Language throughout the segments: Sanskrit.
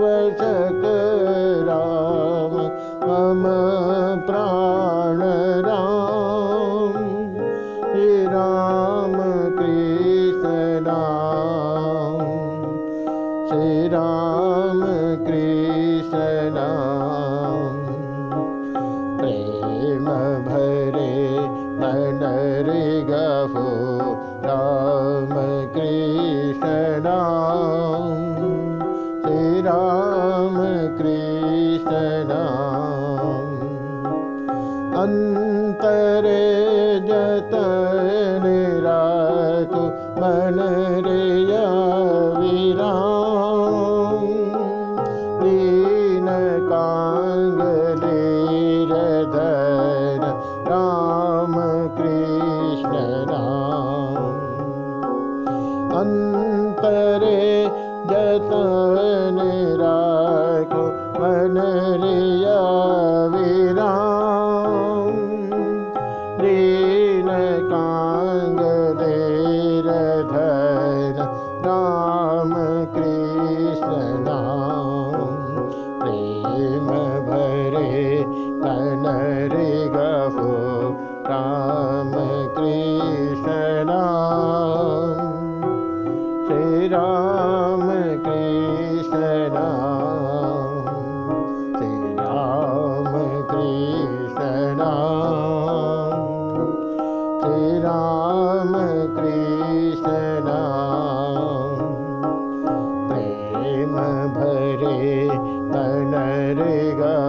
वशक राम प्राण राम श्रीराम कृष्ण राम श्रीराम कृष्ण राम प्रेम अन्तरे जरा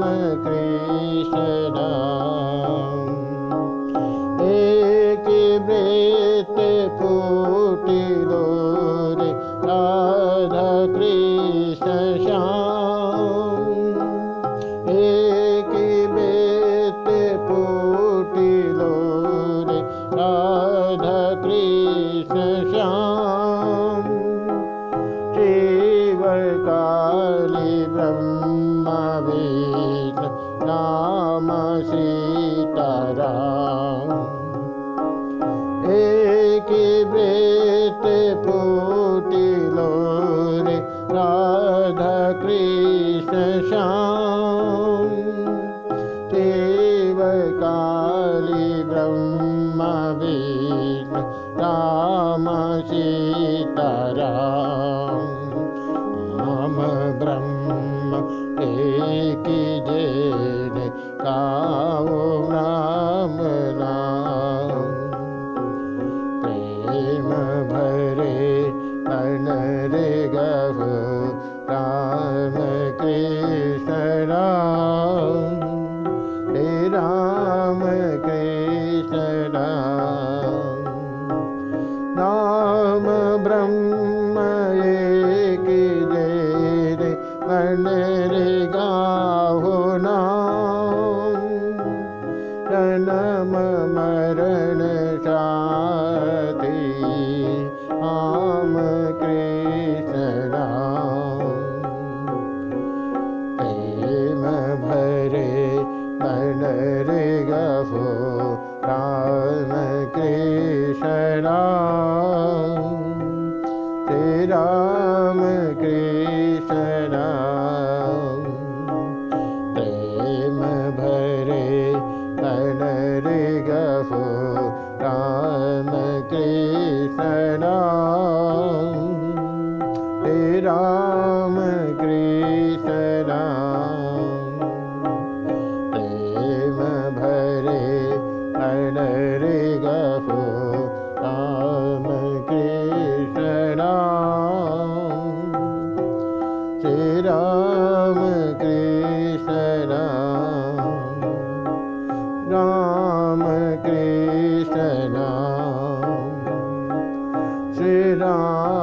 कृष्ण एक वृत्त फूटि दूर राधा कृष्ण श्याम। एक लो फूटि राध्याोरे राधा कृष्ण श्याम। सीताराम। एक व्रेत पोति लो राधा कृष्ण श्याम। देव काली ब्रह्म वीर रामसीतरा ಮಗಳೇ श्री राम। कृषराम प्रेम भरे रे गो राम कृष्ण राम। कृषराम राम कृष्ण श्री राम